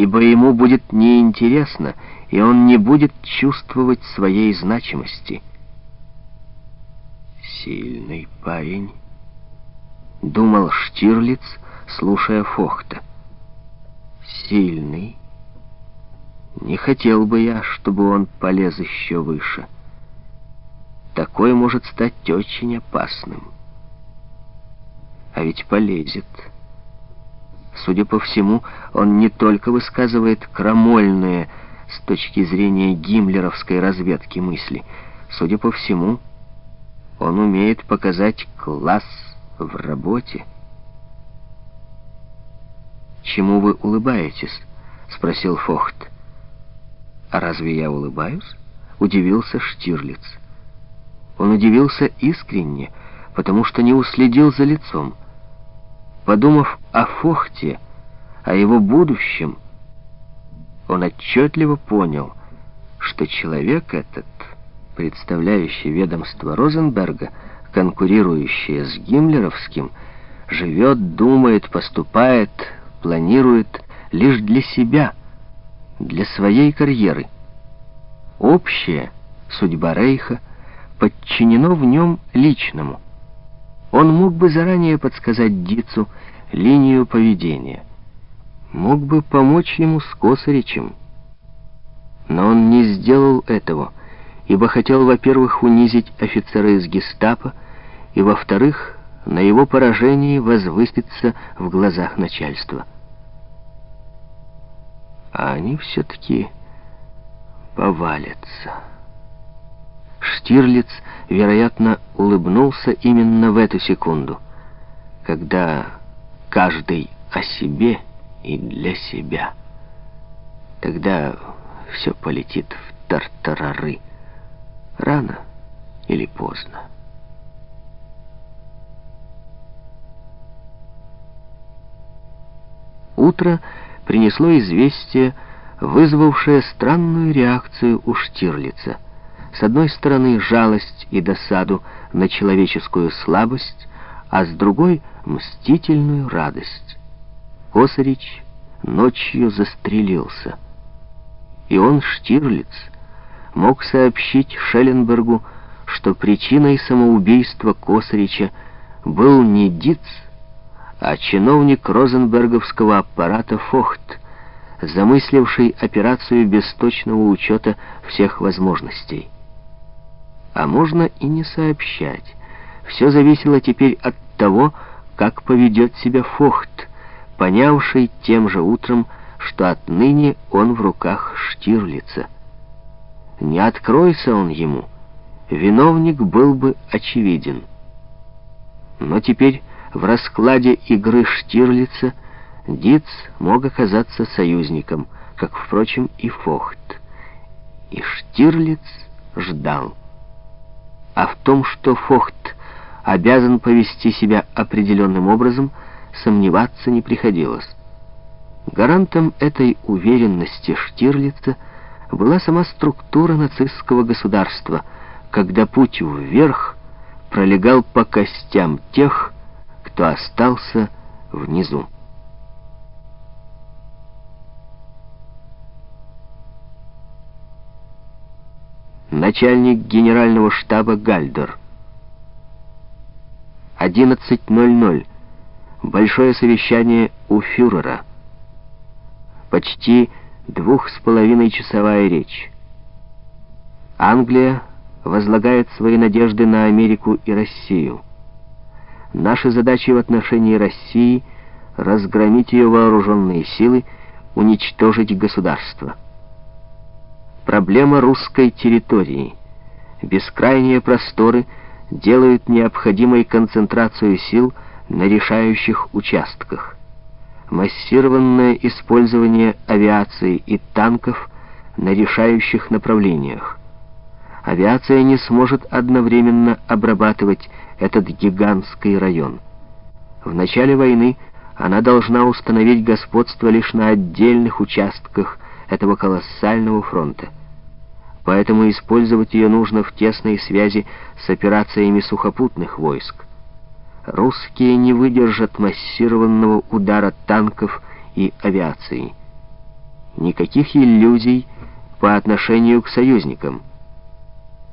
ибо ему будет неинтересно, и он не будет чувствовать своей значимости. «Сильный парень», — думал Штирлиц, слушая Фохта. «Сильный. Не хотел бы я, чтобы он полез еще выше. Такой может стать очень опасным. А ведь полезет». Судя по всему, он не только высказывает крамольные с точки зрения гиммлеровской разведки мысли. Судя по всему, он умеет показать класс в работе. «Чему вы улыбаетесь?» — спросил Фохт. «А разве я улыбаюсь?» — удивился Штирлиц. Он удивился искренне, потому что не уследил за лицом. Подумав о Фохте, о его будущем, он отчетливо понял, что человек этот, представляющий ведомство Розенберга, конкурирующее с гиммлеровским, живет, думает, поступает, планирует лишь для себя, для своей карьеры. Общая судьба Рейха подчинено в нем личному. Он мог бы заранее подсказать Дицу линию поведения. Мог бы помочь ему с Косаричем. Но он не сделал этого, ибо хотел, во-первых, унизить офицера из гестапо, и, во-вторых, на его поражении возвыситься в глазах начальства. А они все-таки повалятся. Штирлиц, вероятно, улыбнулся именно в эту секунду, когда каждый о себе и для себя. Тогда все полетит в тартарары. Рано или поздно. Утро принесло известие, вызвавшее странную реакцию у Штирлица — с одной стороны, жалость и досаду на человеческую слабость, а с другой — мстительную радость. Косарич ночью застрелился. И он, Штирлиц, мог сообщить Шелленбергу, что причиной самоубийства Косарича был не Диц, а чиновник розенберговского аппарата Фохт, замысливший операцию без точного учета всех возможностей. А можно и не сообщать. Все зависело теперь от того, как поведет себя Фохт, понявший тем же утром, что отныне он в руках Штирлица. Не откройся он ему, виновник был бы очевиден. Но теперь в раскладе игры Штирлица Диц мог оказаться союзником, как, впрочем, и Фохт. И Штирлиц ждал а в том, что Фохт обязан повести себя определенным образом, сомневаться не приходилось. Гарантом этой уверенности Штирлица была сама структура нацистского государства, когда путь вверх пролегал по костям тех, кто остался внизу. Начальник генерального штаба Гальдер. 11.00. Большое совещание у фюрера. Почти двух с половиной часовая речь. Англия возлагает свои надежды на Америку и Россию. Наши задачи в отношении России — разгромить ее вооруженные силы, уничтожить государство. Проблема русской территории. Бескрайние просторы делают необходимой концентрацию сил на решающих участках. Массированное использование авиации и танков на решающих направлениях. Авиация не сможет одновременно обрабатывать этот гигантский район. В начале войны она должна установить господство лишь на отдельных участках этого колоссального фронта поэтому использовать ее нужно в тесной связи с операциями сухопутных войск. Русские не выдержат массированного удара танков и авиации. Никаких иллюзий по отношению к союзникам.